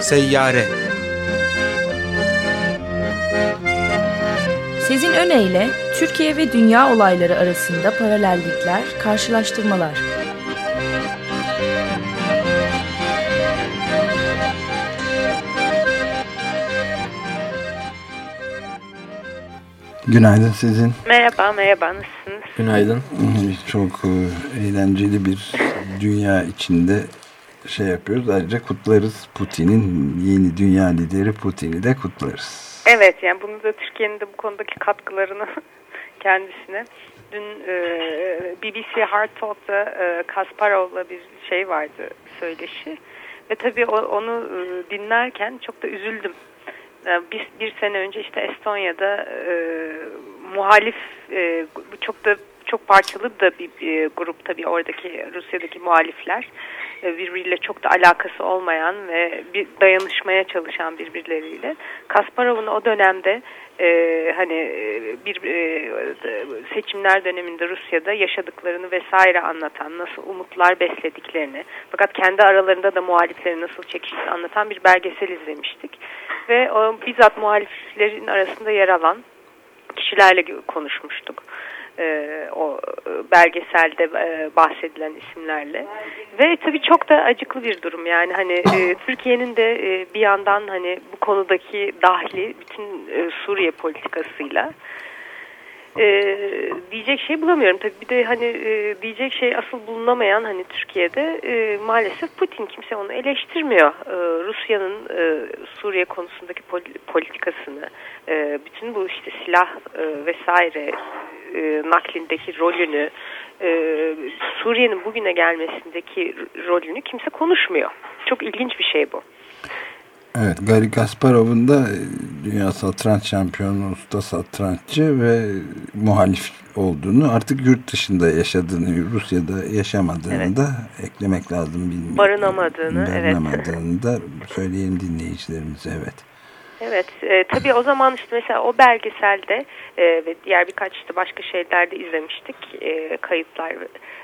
Seyyare Sezin Öne Türkiye ve dünya olayları arasında paralellikler, karşılaştırmalar. Günaydın sizin. Merhaba, merhaba. Nasılsınız? Günaydın. Çok e, eğlenceli bir dünya içinde şey yapıyoruz. Ayrıca kutlarız Putin'in yeni dünya lideri Putin'i de kutlarız. Evet, yani bunu da Türkiye'nin de bu konudaki katkılarını kendisine. Dün e, BBC Hard Talk'ta e, Kasparov'la bir şey vardı söyleşi. Ve tabii o, onu e, dinlerken çok da üzüldüm. E, bir, bir sene önce işte Estonya'da e, muhalif e, çok da çok parçalı da bir, bir grup tabii oradaki Rusya'daki muhalifler e, birbiriyle çok da alakası olmayan ve bir dayanışmaya çalışan birbirleriyle. Kasparov'un o dönemde e, hani e, bir e, seçimler döneminde Rusya'da yaşadıklarını vesaire anlatan, nasıl umutlar beslediklerini, fakat kendi aralarında da muhalifleri nasıl çekiştiğini anlatan bir belgesel izlemiştik. Ve o bizzat muhaliflerin arasında yer alan kişilerle konuşmuştuk e, o belgeselde e, bahsedilen isimlerle. Ve tabii çok da acıklı bir durum. Yani hani e, Türkiye'nin de e, bir yandan hani bu konudaki dahli bütün e, Suriye politikasıyla e, diyecek şey bulamıyorum. Tabii bir de hani e, diyecek şey asıl bulunamayan hani Türkiye'de e, maalesef Putin. Kimse onu eleştirmiyor. E, Rusya'nın e, Suriye konusundaki politikasını e, bütün bu işte silah e, vesaire e, naklindeki rolünü, e, Suriye'nin bugüne gelmesindeki rolünü kimse konuşmuyor. Çok ilginç bir şey bu. Evet, Gary Kasparov'un da e, dünya satranç şampiyonu, usta satranççı ve muhalif olduğunu artık yurt dışında yaşadığını, Rusya'da yaşamadığını evet. da eklemek lazım. Bilmiyorum. Barınamadığını, Barınamadığını evet. da söyleyelim dinleyicilerimize, evet. Evet, e, tabii o zaman işte mesela o belgeselde e, ve diğer birkaç işte başka şeylerde izlemiştik e, kayıtlar.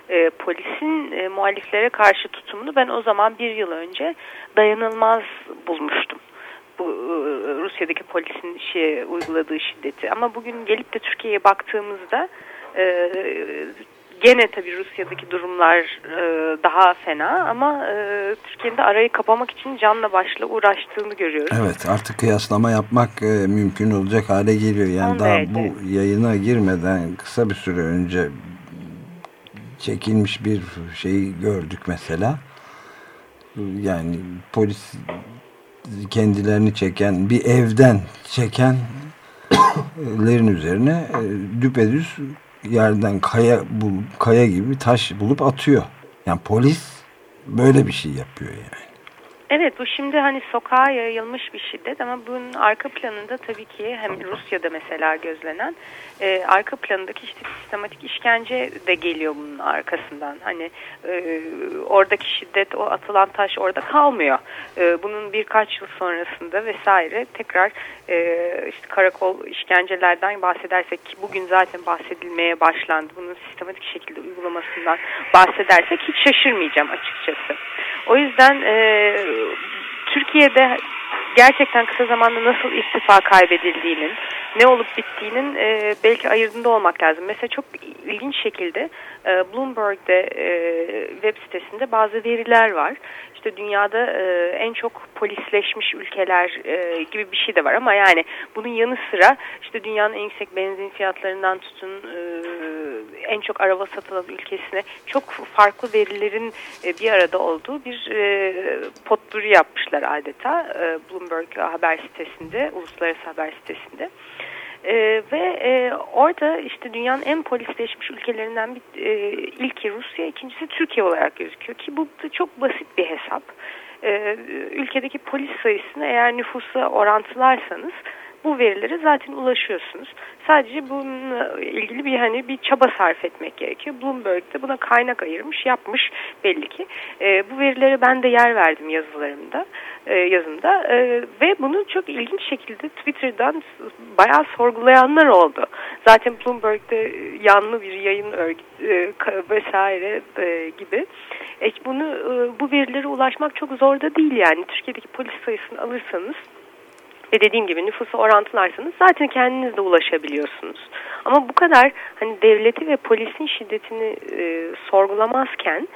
E, polisin e, muhaliflere karşı tutumunu ben o zaman bir yıl önce dayanılmaz bulmuştum. Bu e, Rusya'daki polisin şey, uyguladığı şiddeti. Ama bugün gelip de Türkiye'ye baktığımızda e, Gene tabii Rusya'daki durumlar e, daha fena ama e, Türkiye'nin de arayı kapamak için canla başla uğraştığını görüyoruz. Evet artık kıyaslama yapmak e, mümkün olacak hale geliyor. Yani Son daha bu yayına girmeden kısa bir süre önce çekilmiş bir şeyi gördük mesela. Yani polis kendilerini çeken bir evden çekenlerin üzerine e, düpedüz yerden kaya bul, kaya gibi taş bulup atıyor. Yani polis böyle bir şey yapıyor yani. Evet bu şimdi hani sokağa yayılmış bir şiddet ama bunun arka planında tabii ki hem Rusya'da mesela gözlenen e, arka planındaki işte sistematik işkence de geliyor bunun arkasından. Hani e, oradaki şiddet o atılan taş orada kalmıyor. E, bunun birkaç yıl sonrasında vesaire tekrar e, işte karakol işkencelerden bahsedersek ki bugün zaten bahsedilmeye başlandı. Bunun sistematik şekilde uygulamasından bahsedersek hiç şaşırmayacağım açıkçası. O yüzden e, Türkiye'de gerçekten kısa zamanda nasıl istifa kaybedildiğinin, ne olup bittiğinin e, belki ayırdığında olmak lazım. Mesela çok ilginç şekilde e, Bloomberg'de e, web sitesinde bazı veriler var işte dünyada e, en çok polisleşmiş ülkeler e, gibi bir şey de var ama yani bunun yanı sıra işte dünyanın en yüksek benzin fiyatlarından tutun e, en çok araba satılan ülkesine çok farklı verilerin e, bir arada olduğu bir e, potpuri yapmışlar adeta e, Bloomberg haber sitesinde, uluslararası haber sitesinde. Ee, ve e, orada işte dünyanın en polisleşmiş ülkelerinden bir, e, ilki Rusya, ikincisi Türkiye olarak gözüküyor ki bu da çok basit bir hesap. Ee, ülkedeki polis sayısını eğer nüfusa orantılarsanız bu verilere zaten ulaşıyorsunuz. Sadece bununla ilgili bir hani bir çaba sarf etmek gerekiyor. Bloomberg de buna kaynak ayırmış, yapmış belli ki. E, bu verilere ben de yer verdim yazılarımda, e, yazımda e, ve bunu çok ilginç şekilde Twitter'dan bayağı sorgulayanlar oldu. Zaten Bloomberg'de yanlı bir yayın örgütü e, vesaire e, gibi. E, bunu e, bu verilere ulaşmak çok zor da değil yani. Türkiye'deki polis sayısını alırsanız ve dediğim gibi nüfusu orantılarsanız zaten kendiniz de ulaşabiliyorsunuz. Ama bu kadar hani devleti ve polisin şiddetini e, sorgulamazken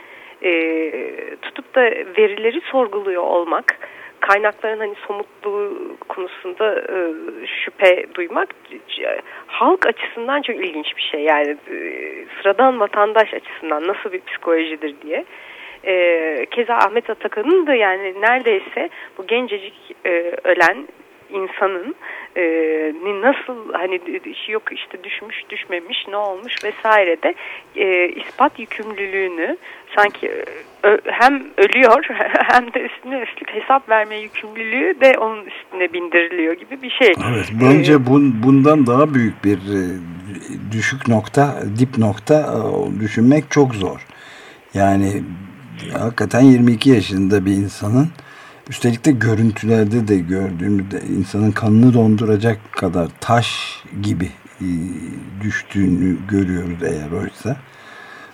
e, tutup da verileri sorguluyor olmak, kaynakların hani somutluğu konusunda e, şüphe duymak e, halk açısından çok ilginç bir şey. Yani e, sıradan vatandaş açısından nasıl bir psikolojidir diye. E, keza Ahmet Atakan'ın da yani neredeyse bu gencecik e, ölen insanın e, nasıl hani yok işte düşmüş düşmemiş ne olmuş vesaire de e, ispat yükümlülüğünü sanki ö, hem ölüyor hem de üstüne üstlük hesap verme yükümlülüğü de onun üstüne bindiriliyor gibi bir şey. Evet bence ee, bun, bundan daha büyük bir e, düşük nokta dip nokta e, düşünmek çok zor. Yani hakikaten 22 yaşında bir insanın Üstelik de görüntülerde de gördüğümüzde insanın kanını donduracak kadar taş gibi e, düştüğünü görüyoruz eğer oysa.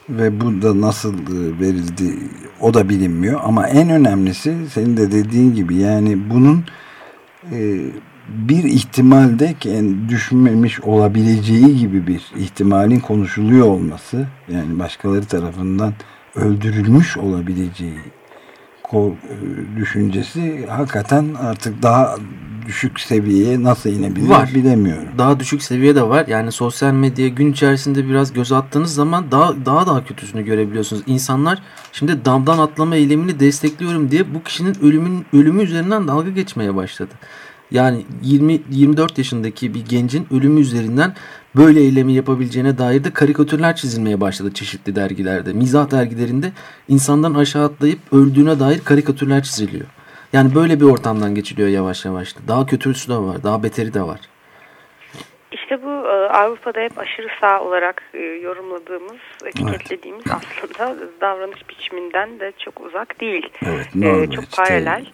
Ve bu da nasıl e, verildi o da bilinmiyor. Ama en önemlisi senin de dediğin gibi yani bunun e, bir ihtimalde düşünmemiş olabileceği gibi bir ihtimalin konuşuluyor olması yani başkaları tarafından öldürülmüş olabileceği e, düşüncesi hakikaten artık daha düşük seviyeye nasıl inebilir var. bilemiyorum. Daha düşük seviye de var. Yani sosyal medya gün içerisinde biraz göz attığınız zaman daha daha daha kötüsünü görebiliyorsunuz. İnsanlar şimdi damdan atlama eylemini destekliyorum diye bu kişinin ölümün ölümü üzerinden dalga geçmeye başladı. Yani 20 24 yaşındaki bir gencin ölümü üzerinden böyle eylemi yapabileceğine dair de karikatürler çizilmeye başladı çeşitli dergilerde. Mizah dergilerinde insandan aşağı atlayıp öldüğüne dair karikatürler çiziliyor. Yani böyle bir ortamdan geçiliyor yavaş yavaş. Daha kötüsü de var, daha beteri de var. İşte bu e, Avrupa'da hep aşırı sağ olarak e, yorumladığımız, etiketlediğimiz evet. aslında davranış biçiminden de çok uzak değil. Evet, normal, çok paralel.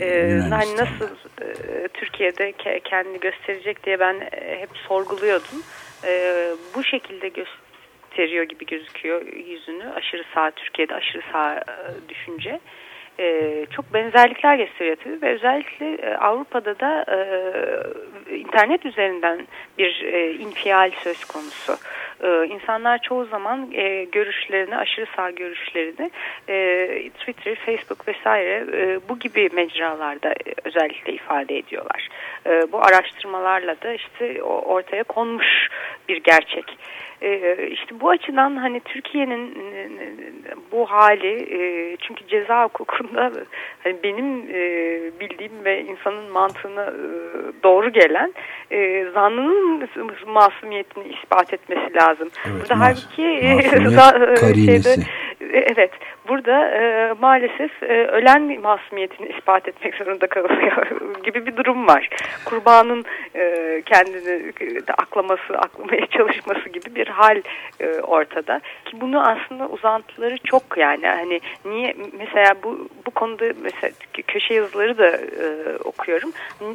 Ee, hani nasıl e, Türkiye'de ke kendini gösterecek diye ben e, hep sorguluyordum. E, bu şekilde gösteriyor gibi gözüküyor yüzünü. Aşırı sağ Türkiye'de aşırı sağ e, düşünce. E, çok benzerlikler gösteriyor tabii ve özellikle e, Avrupa'da da e, internet üzerinden bir e, infial söz konusu. E, insanlar çoğu zaman e, görüşlerini, aşırı sağ görüşlerini e, Twitter, Facebook vesaire e, bu gibi mecralarda e, özellikle ifade ediyorlar. E, bu araştırmalarla da işte ortaya konmuş bir gerçek. E, işte bu açıdan hani Türkiye'nin bu hali e, çünkü ceza hukukunda hani benim e, bildiğim ve insanın mantığına e, doğru gelen zanlının masumiyetini ispat etmesi lazım. Evet, Burada halbuki şeyde, evet burada e, maalesef e, ölen masumiyetini ispat etmek zorunda kalıyor gibi bir durum var. Kurbanın e, kendini de aklaması, aklamaya çalışması gibi bir hal e, ortada. Ki bunu aslında uzantıları çok yani hani niye mesela bu bu konuda mesela köşe yazıları da e, okuyorum.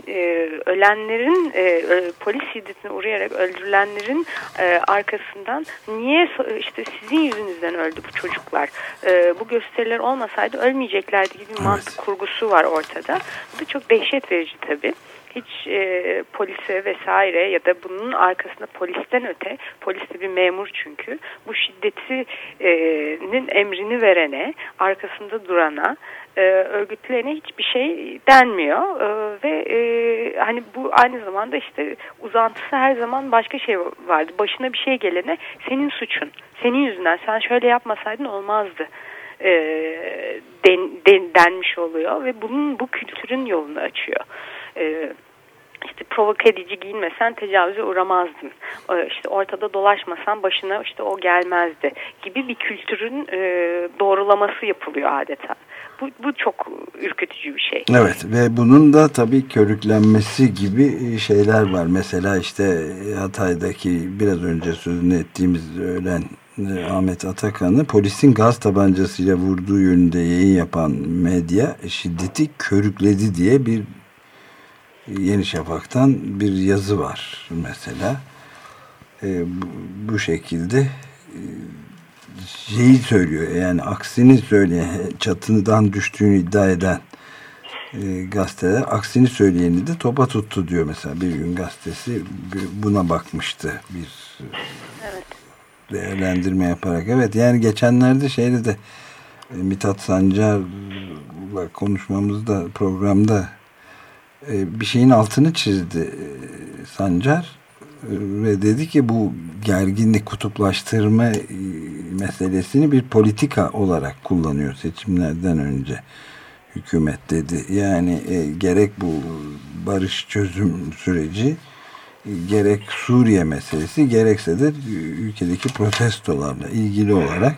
E, ölenlerin e, polis şiddetine uğrayarak öldürülenlerin e, arkasından niye işte sizin yüzünüzden öldü bu çocuklar? E, bu gösteriler olmasaydı ölmeyeceklerdi gibi bir evet. mantık kurgusu var ortada. Bu da çok dehşet verici tabii hiç e, polise vesaire ya da bunun arkasında polisten öte, polis de bir memur çünkü, bu şiddetinin emrini verene, arkasında durana, e, örgütlerine hiçbir şey denmiyor e, ve e, hani bu aynı zamanda işte uzantısı her zaman başka şey vardı. Başına bir şey gelene senin suçun, senin yüzünden sen şöyle yapmasaydın olmazdı e, den, den, denmiş oluyor ve bunun bu kültürün yolunu açıyor. E, işte provoke edici giyinmesen tecavüze uğramazdın. E, işte ortada dolaşmasan başına işte o gelmezdi gibi bir kültürün e, doğrulaması yapılıyor adeta. Bu, bu çok ürkütücü bir şey. Evet ve bunun da tabii körüklenmesi gibi şeyler var. Mesela işte Hatay'daki biraz önce sözünü ettiğimiz ölen e, Ahmet Atakan'ı polisin gaz tabancasıyla vurduğu yönünde yayın yapan medya şiddeti körükledi diye bir Yeni Şafak'tan bir yazı var mesela. E, bu, bu şekilde e, şeyi söylüyor yani aksini söyleyen çatından düştüğünü iddia eden e, gazeteler aksini söyleyeni de topa tuttu diyor mesela bir gün gazetesi buna bakmıştı bir evet. Değerlendirme yaparak evet yani geçenlerde şeyde de e, Mithat Sancar'la konuşmamızda programda e, bir şeyin altını çizdi e, Sancar ve dedi ki bu gerginlik kutuplaştırma meselesini bir politika olarak kullanıyor seçimlerden önce hükümet dedi. Yani e, gerek bu barış çözüm süreci gerek Suriye meselesi gerekse de ülkedeki protestolarla ilgili olarak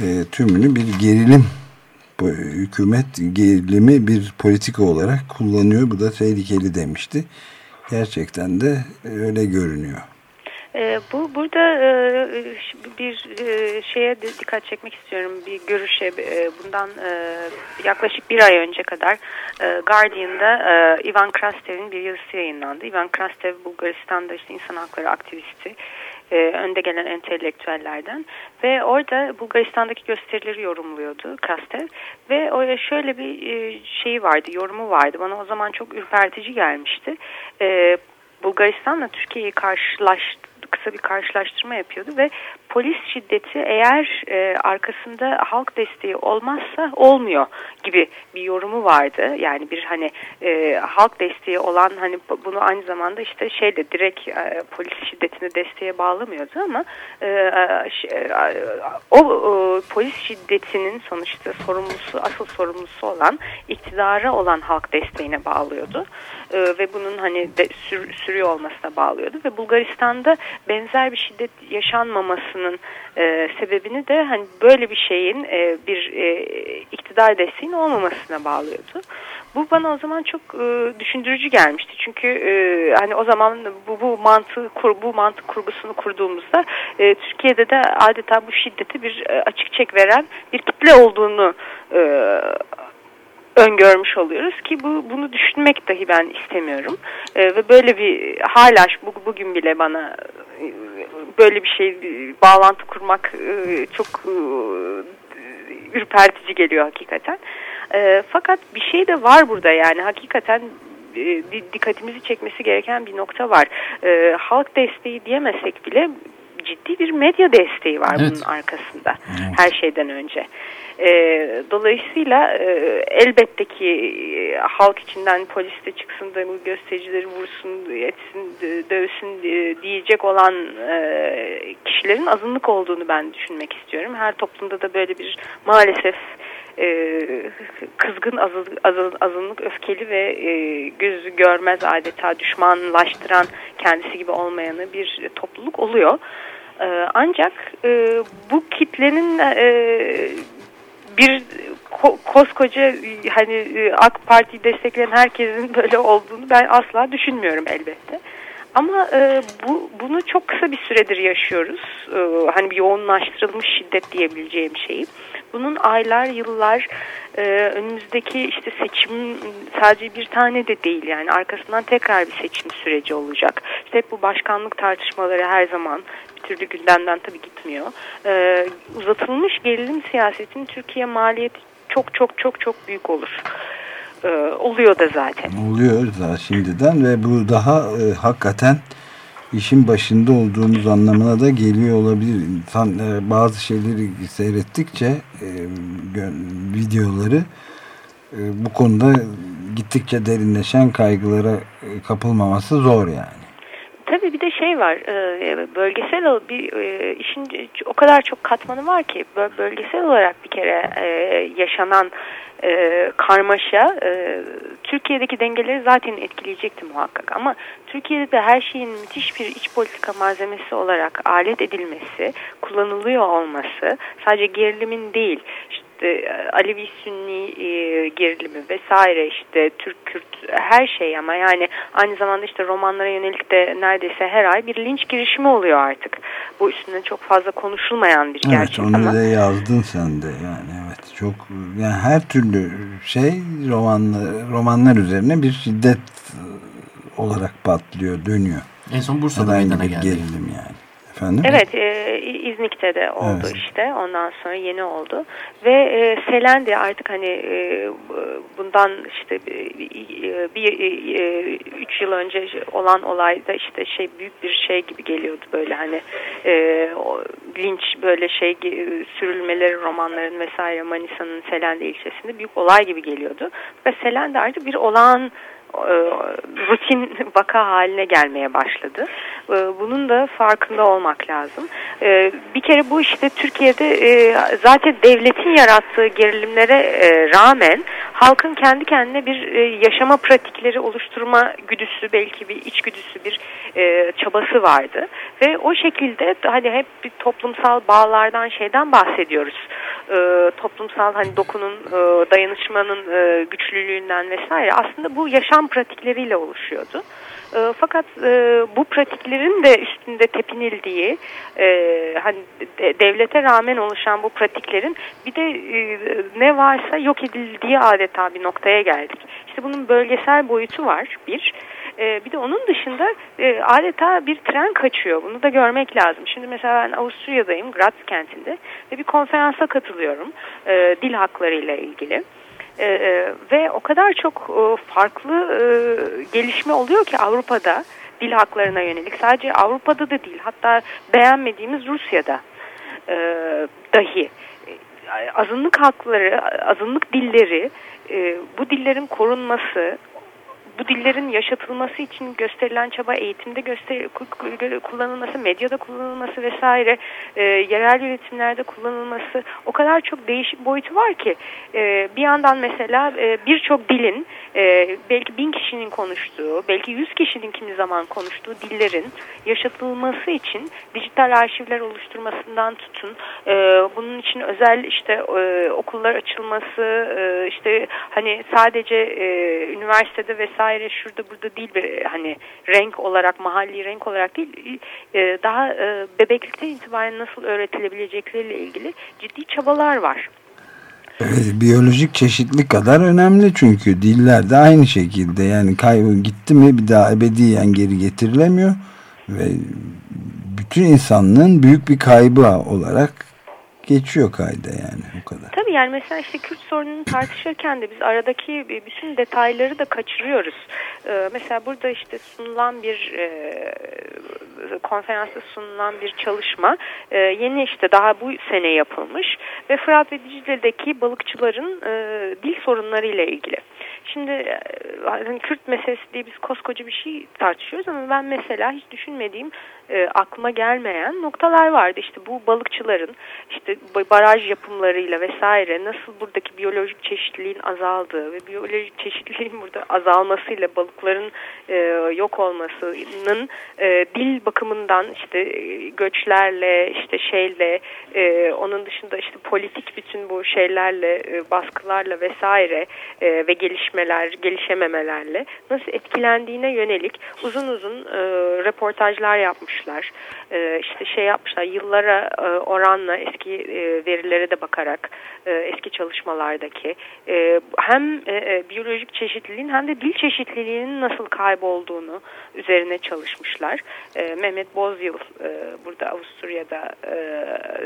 e, tümünü bir gerilim hükümet gerilimi bir politika olarak kullanıyor. Bu da tehlikeli demişti. Gerçekten de öyle görünüyor. E, bu burada e, bir e, şeye dikkat çekmek istiyorum. Bir görüşe e, bundan e, yaklaşık bir ay önce kadar e, Guardian'da e, Ivan Krastev'in bir yazısı yayınlandı. Ivan Krastev Bulgaristan'da işte insan hakları aktivisti e, önde gelen entelektüellerden ve orada Bulgaristan'daki gösterileri yorumluyordu Krastev ve oraya şöyle bir e, şeyi vardı, yorumu vardı. Bana o zaman çok ürpertici gelmişti. E, Bulgaristan'la Türkiye'yi karşılaştı kısa bir karşılaştırma yapıyordu ve polis şiddeti eğer e, arkasında halk desteği olmazsa olmuyor gibi bir yorumu vardı. Yani bir hani e, halk desteği olan hani bunu aynı zamanda işte şeyle direkt e, polis şiddetini desteğe bağlamıyordu ama e, e o e, polis şiddetinin sonuçta sorumlusu asıl sorumlusu olan iktidara olan halk desteğine bağlıyordu. E, ve bunun hani de, sür, sürüyor olmasına bağlıyordu ve Bulgaristan'da benzer bir şiddet yaşanmamasının e, sebebini de hani böyle bir şeyin e, bir e, iktidar desteğinin olmamasına bağlıyordu. Bu bana o zaman çok e, düşündürücü gelmişti. Çünkü e, hani o zaman bu bu mantığı kur, bu mantık kurgusunu kurduğumuzda e, Türkiye'de de adeta bu şiddeti bir e, açık çek veren bir kitle olduğunu e, öngörmüş oluyoruz ki bu bunu düşünmek dahi ben istemiyorum e, ve böyle bir hala bu, bugün bile bana e, böyle bir şey bağlantı kurmak e, çok e, ürpertici geliyor hakikaten. E, fakat bir şey de var burada yani hakikaten e, dikkatimizi çekmesi gereken bir nokta var. E, halk desteği diyemesek bile ciddi bir medya desteği var evet. bunun arkasında evet. her şeyden önce. E, dolayısıyla e, elbette ki e, halk içinden polis de çıksın da bu göstericileri vursun, etsin, dövsün e, diyecek olan e, kişilerin azınlık olduğunu ben düşünmek istiyorum. Her toplumda da böyle bir maalesef e, kızgın azın, azın, azınlık öfkeli ve e, gözü görmez adeta düşmanlaştıran kendisi gibi olmayanı bir topluluk oluyor. E, ancak e, bu kitlenin e, bir ko koskoca hani e, AK Parti destekleyen herkesin böyle olduğunu ben asla düşünmüyorum elbette. Ama e, bu bunu çok kısa bir süredir yaşıyoruz. E, hani bir yoğunlaştırılmış şiddet diyebileceğim şeyi. Bunun aylar, yıllar, e, önümüzdeki işte seçim sadece bir tane de değil yani arkasından tekrar bir seçim süreci olacak. İşte hep bu başkanlık tartışmaları her zaman bir türlü gündemden tabii gitmiyor. E, uzatılmış gerilim siyasetin Türkiye maliyeti çok çok çok çok büyük olur. E, oluyor da zaten. Oluyor da şimdiden ve bu daha e, hakikaten işin başında olduğumuz anlamına da geliyor olabilir. İnsan e, bazı şeyleri seyrettikçe e, videoları e, bu konuda gittikçe derinleşen kaygılara e, kapılmaması zor yani. Tabii bir de şey var e, bölgesel bir e, işin o kadar çok katmanı var ki bölgesel olarak bir kere e, yaşanan karmaşa Türkiye'deki dengeleri zaten etkileyecekti muhakkak. Ama Türkiye'de de her şeyin müthiş bir iç politika malzemesi olarak alet edilmesi, kullanılıyor olması sadece gerilimin değil işte işte Alevi Sünni e, gerilimi vesaire işte Türk Kürt her şey ama yani aynı zamanda işte romanlara yönelik de neredeyse her ay bir linç girişimi oluyor artık. Bu üstünde çok fazla konuşulmayan bir gerçek evet, onu da yazdın sen de yani evet çok yani her türlü şey romanlar romanlar üzerine bir şiddet olarak patlıyor dönüyor. En son Bursa'da meydana geldi. Gerilim yani. Efendim? Evet, e, İznik'te de oldu evet. işte. Ondan sonra yeni oldu. Ve e, Selendi artık hani e, bundan işte e, bir e, üç yıl önce olan olayda işte şey büyük bir şey gibi geliyordu böyle hani e, o, linç böyle şey sürülmeleri romanların vesaire Manisa'nın Selendi ilçesinde büyük olay gibi geliyordu. Ve Selendi artık bir olağan e, rutin vaka haline gelmeye başladı. E, bunun da farkında olmak lazım. E, bir kere bu işte Türkiye'de zaten devletin yarattığı gerilimlere rağmen halkın kendi kendine bir yaşama pratikleri oluşturma güdüsü belki bir içgüdüsü bir çabası vardı. Ve o şekilde hani hep bir toplumsal bağlardan şeyden bahsediyoruz. Toplumsal hani dokunun dayanışmanın güçlülüğünden vesaire aslında bu yaşam pratikleriyle oluşuyordu. E, fakat e, bu pratiklerin de üstünde tepinildiği, e, hani de, devlete rağmen oluşan bu pratiklerin bir de e, ne varsa yok edildiği adeta bir noktaya geldik. İşte bunun bölgesel boyutu var bir. E, bir de onun dışında e, adeta bir tren kaçıyor. Bunu da görmek lazım. Şimdi mesela ben Avusturya'dayım, Graz kentinde ve bir konferansa katılıyorum e, dil hakları ile ilgili. E, e, ve o kadar çok e, farklı e, gelişme oluyor ki Avrupa'da dil haklarına yönelik. Sadece Avrupa'da da değil hatta beğenmediğimiz Rusya'da e, dahi e, azınlık hakları, azınlık dilleri, e, bu dillerin korunması, bu dillerin yaşatılması için gösterilen çaba eğitimde göster kullanılması, medyada kullanılması vesaire, e, yerel yönetimlerde kullanılması o kadar çok değişik boyutu var ki e, bir yandan mesela e, birçok dilin e, belki bin kişinin konuştuğu, belki yüz kişinin kimi zaman konuştuğu dillerin yaşatılması için dijital arşivler oluşturmasından tutun, e, bunun için özel işte e, okullar açılması, e, işte hani sadece e, üniversitede vesaire şurada burada değil bir hani renk olarak mahalli renk olarak değil e, daha e, bebeklikten itibaren nasıl öğretilebilecekleriyle ilgili ciddi çabalar var. Evet, biyolojik çeşitlilik kadar önemli çünkü diller de aynı şekilde. Yani kaybı gitti mi bir daha ebediyen geri getirilemiyor ve bütün insanlığın büyük bir kaybı olarak geçiyor kayda yani o kadar. Tabii yani mesela işte Kürt sorununu tartışırken de biz aradaki bütün detayları da kaçırıyoruz. Ee, mesela burada işte sunulan bir e, konferansta sunulan bir çalışma e, yeni işte daha bu sene yapılmış ve Fırat ve Dicle'deki balıkçıların e, dil sorunları ile ilgili. Şimdi e, hani Kürt meselesi diye biz koskoca bir şey tartışıyoruz ama ben mesela hiç düşünmediğim e, aklıma gelmeyen noktalar vardı. İşte bu balıkçıların işte baraj yapımlarıyla vesaire nasıl buradaki biyolojik çeşitliliğin azaldığı ve biyolojik çeşitliliğin burada azalmasıyla balıkların e, yok olmasının e, dil bakımından işte e, göçlerle işte şeyle e, onun dışında işte politik bütün bu şeylerle e, baskılarla vesaire e, ve gelişmeler gelişememelerle nasıl etkilendiğine yönelik uzun uzun e, reportajlar yapmış yapmışlar. E, işte şey yapmışlar yıllara e, oranla eski e, verilere de bakarak e, eski çalışmalardaki e, hem e, e, biyolojik çeşitliliğin hem de dil çeşitliliğinin nasıl kaybolduğunu üzerine çalışmışlar. E, Mehmet Bozyıl e, burada Avusturya'da e,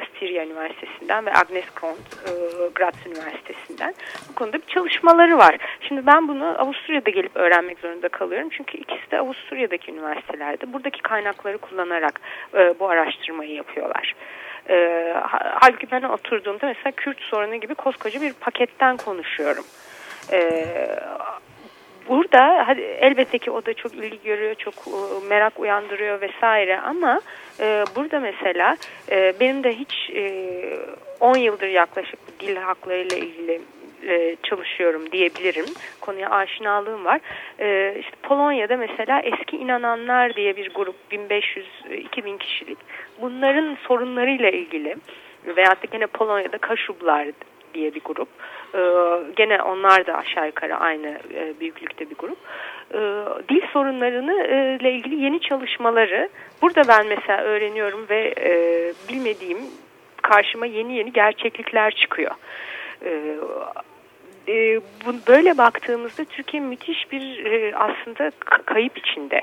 Styria Üniversitesi'nden ve Agnes Kont e, Graz Üniversitesi'nden bu konuda bir çalışmaları var. Şimdi ben bunu Avusturya'da gelip öğrenmek zorunda kalıyorum. Çünkü ikisi de Avusturya'daki üniversitelerde. Buradaki kaynakları kullanarak e, bu araştırmayı yapıyorlar. E, halbuki ben oturduğumda mesela Kürt sorunu gibi koskoca bir paketten konuşuyorum. E, burada hadi, elbette ki o da çok ilgi görüyor, çok e, merak uyandırıyor vesaire ama e, burada mesela e, benim de hiç e, 10 yıldır yaklaşık dil haklarıyla ilgili e, çalışıyorum diyebilirim. Konuya aşinalığım var. E, işte Polonya'da mesela eski inananlar diye bir grup 1500-2000 kişilik. Bunların sorunlarıyla ilgili veyahut da gene Polonya'da Kaşublar diye bir grup. E, gene onlar da aşağı yukarı aynı e, büyüklükte bir grup. E, dil sorunlarını e, ile ilgili yeni çalışmaları burada ben mesela öğreniyorum ve e, bilmediğim karşıma yeni yeni gerçeklikler çıkıyor. E, e, bu, böyle baktığımızda Türkiye müthiş bir e, aslında kayıp içinde.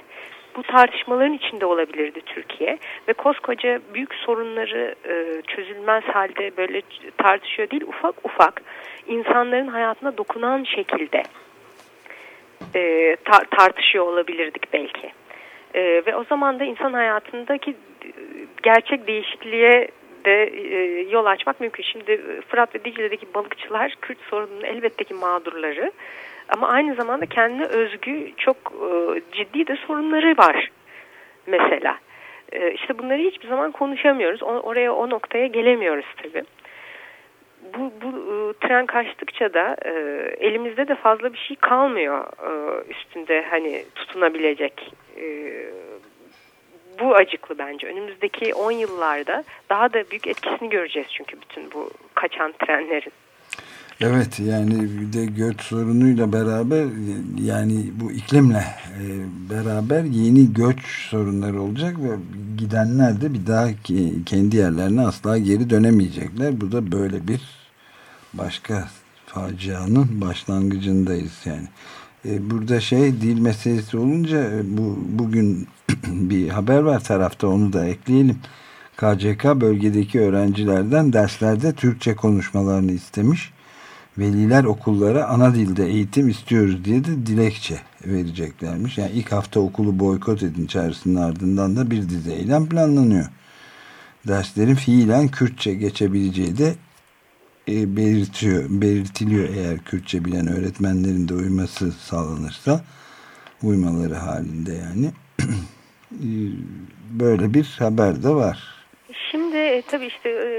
Bu tartışmaların içinde olabilirdi Türkiye ve koskoca büyük sorunları e, çözülmez halde böyle tartışıyor değil ufak ufak insanların hayatına dokunan şekilde e, tar tartışıyor olabilirdik belki. E, ve o zaman da insan hayatındaki gerçek değişikliğe de e, yol açmak mümkün. Şimdi Fırat ve Dicle'deki balıkçılar Kürt sorununun elbette ki mağdurları. Ama aynı zamanda kendine özgü çok e, ciddi de sorunları var mesela. E, işte bunları hiçbir zaman konuşamıyoruz. O, oraya o noktaya gelemiyoruz tabii. Bu, bu e, tren kaçtıkça da e, elimizde de fazla bir şey kalmıyor e, üstünde hani tutunabilecek e, bu acıklı bence. Önümüzdeki 10 yıllarda daha da büyük etkisini göreceğiz çünkü bütün bu kaçan trenlerin. Evet yani bir de göç sorunuyla beraber yani bu iklimle e, beraber yeni göç sorunları olacak ve gidenler de bir daha kendi yerlerine asla geri dönemeyecekler. Bu da böyle bir başka facianın başlangıcındayız yani. E, burada şey dil meselesi olunca e, bu bugün bir haber var tarafta onu da ekleyelim. KCK bölgedeki öğrencilerden derslerde Türkçe konuşmalarını istemiş. Veliler okullara ana dilde eğitim istiyoruz diye de dilekçe vereceklermiş. Yani ilk hafta okulu boykot edin çağrısının ardından da bir dizi eylem planlanıyor. Derslerin fiilen Kürtçe geçebileceği de e, belirtiyor, belirtiliyor eğer Kürtçe bilen öğretmenlerin de uyması sağlanırsa uymaları halinde yani böyle bir haber de var. Şimdi e, tabii işte e,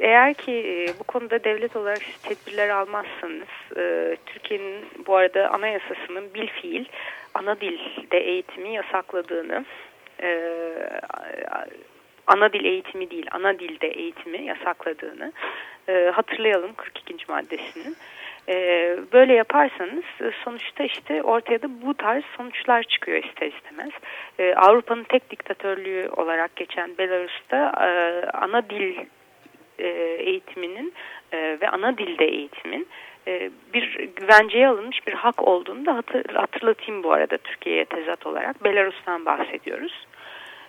eğer ki e, bu konuda devlet olarak tedbirler almazsanız e, Türkiye'nin bu arada anayasasının bil fiil ana dilde eğitimi yasakladığını e, ana dil eğitimi değil ana dilde eğitimi yasakladığını e, hatırlayalım 42. maddesinin. E, böyle yaparsanız e, sonuçta işte ortaya da bu tarz sonuçlar çıkıyor ister istemez. E, Avrupa'nın tek diktatörlüğü olarak geçen Belarus'ta e, ana dil e, eğitiminin e, ve ana dilde eğitimin e, bir güvenceye alınmış bir hak olduğunu da hatır, hatırlatayım bu arada Türkiye'ye tezat olarak. Belarus'tan bahsediyoruz.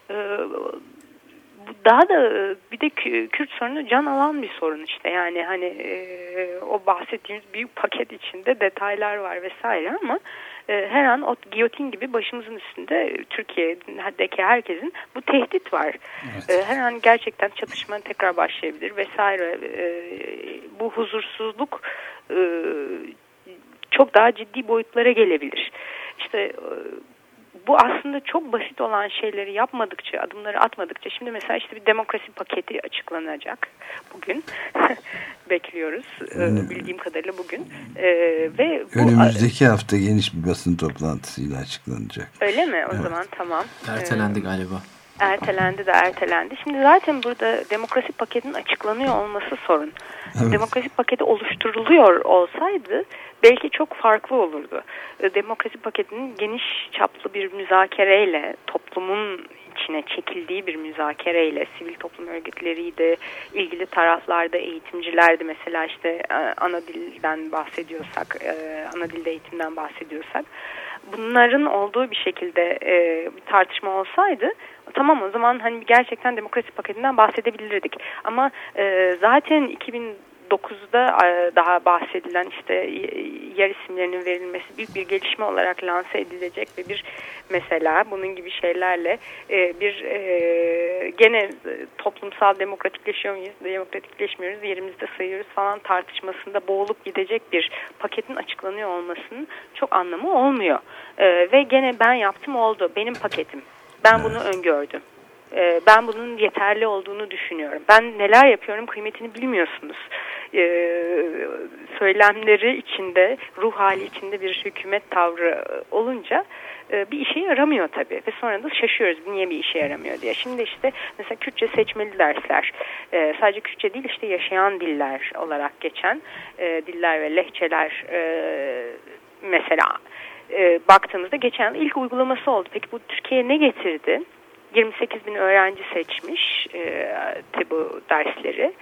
E, daha da e, bir de Kürt sorunu can alan bir sorun işte yani hani e, o bahsettiğimiz büyük paket içinde detaylar var vesaire ama e, her an o giyotin gibi başımızın üstünde Türkiye'deki herkesin bu tehdit var. Evet. E, her an gerçekten çatışma tekrar başlayabilir vesaire e, bu huzursuzluk e, çok daha ciddi boyutlara gelebilir. İşte e, bu aslında çok basit olan şeyleri yapmadıkça, adımları atmadıkça, şimdi mesela işte bir demokrasi paketi açıklanacak bugün. Bekliyoruz hmm. bildiğim kadarıyla bugün. Ee, ve bu, Önümüzdeki hafta geniş bir basın toplantısıyla açıklanacak. Öyle mi? O evet. zaman tamam. Ertelendi ee, galiba. Ertelendi de ertelendi. Şimdi zaten burada demokrasi paketinin açıklanıyor olması sorun. Evet. Demokrasi paketi oluşturuluyor olsaydı belki çok farklı olurdu. Demokrasi paketinin geniş çaplı bir müzakereyle toplumun içine çekildiği bir müzakereyle sivil toplum örgütleriydi, ilgili taraflarda eğitimcilerdi mesela işte e, ana dilden bahsediyorsak, e, ana dilde eğitimden bahsediyorsak bunların olduğu bir şekilde e, bir tartışma olsaydı tamam o zaman hani gerçekten demokrasi paketinden bahsedebilirdik. Ama zaten 2000 2009'da daha bahsedilen işte yer isimlerinin verilmesi büyük bir gelişme olarak lanse edilecek ve bir mesela bunun gibi şeylerle bir gene toplumsal demokratikleşiyor muyuz, demokratikleşmiyoruz, yerimizde sayıyoruz falan tartışmasında boğulup gidecek bir paketin açıklanıyor olmasının çok anlamı olmuyor. Ve gene ben yaptım oldu, benim paketim. Ben bunu öngördüm. Ben bunun yeterli olduğunu düşünüyorum. Ben neler yapıyorum kıymetini bilmiyorsunuz. Ee, söylemleri içinde, ruh hali içinde bir hükümet tavrı olunca e, bir işe yaramıyor tabii. Ve sonra da şaşıyoruz niye bir işe yaramıyor diye. Şimdi işte mesela Kürtçe seçmeli dersler. E, sadece Kürtçe değil işte yaşayan diller olarak geçen e, diller ve lehçeler mesela baktığımızda geçen ilk uygulaması oldu. Peki bu Türkiye'ye ne getirdi? 28 bin öğrenci seçmiş e, bu dersleri.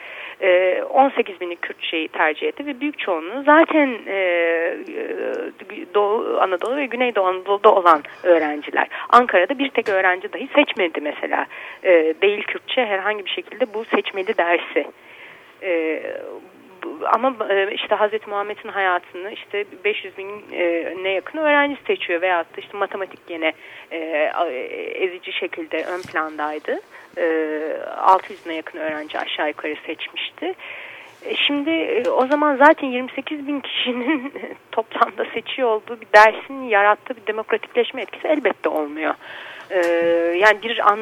E, 18 bini Kürtçeyi tercih etti ve büyük çoğunluğu zaten e, Doğu Anadolu ve Güneydoğu Anadolu'da olan öğrenciler. Ankara'da bir tek öğrenci dahi seçmedi mesela. E, değil Kürtçe herhangi bir şekilde bu seçmeli dersi. E, ama e, işte Hazreti Muhammed'in hayatını işte 500 bin e, ne yakın öğrenci seçiyor veyahut işte matematik yine e, ezici şekilde ön plandaydı. 600 bine yakın öğrenci aşağı yukarı seçmişti. Şimdi o zaman zaten 28 bin kişinin toplamda seçiyor olduğu bir dersin yarattığı bir demokratikleşme etkisi elbette olmuyor. Ee, yani bir an,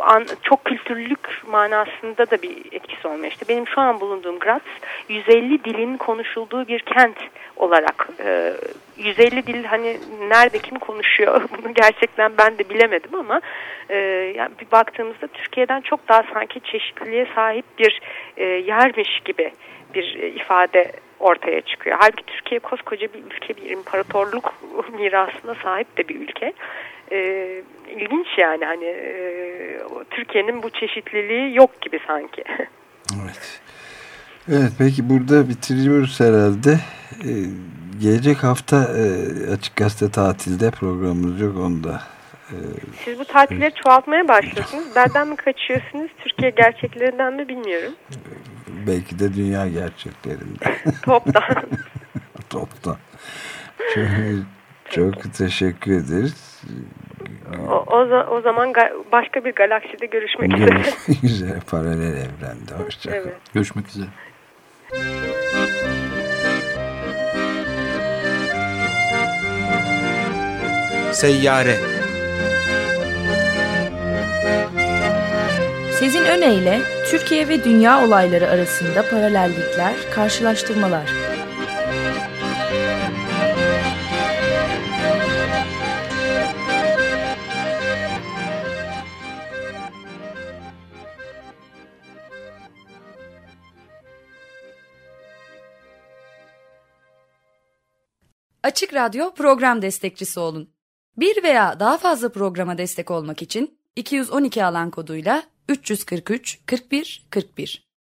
an çok kültürlük manasında da bir etkisi olmuyor. İşte benim şu an bulunduğum Graz 150 dilin konuşulduğu bir kent olarak e, 150 dil hani nerede kim konuşuyor bunu gerçekten ben de bilemedim ama e, yani bir baktığımızda Türkiye'den çok daha sanki çeşitliliğe sahip bir e, yermiş gibi bir e, ifade ortaya çıkıyor. Halbuki Türkiye koskoca bir ülke, bir imparatorluk mirasına sahip de bir ülke e, ilginç yani hani e, Türkiye'nin bu çeşitliliği yok gibi sanki. evet. Evet peki burada bitiriyoruz herhalde. Ee, gelecek hafta e, Açık Gazete tatilde programımız yok onda. Siz bu tatilleri çoğaltmaya başlıyorsunuz. Benden mi kaçıyorsunuz? Türkiye gerçeklerinden mi bilmiyorum. Belki de dünya gerçeklerinden. Toptan. Toptan. Çok, çok teşekkür ederiz. O, o, o zaman başka bir galakside görüşmek üzere. Üzere paralel evrende. Hoşçakalın. Evet. Görüşmek üzere. Seyyare Sezin Öne Türkiye ve dünya olayları arasında paralellikler, karşılaştırmalar. Açık Radyo program destekçisi olun. Bir veya daha fazla programa destek olmak için 212 alan koduyla 343 41 41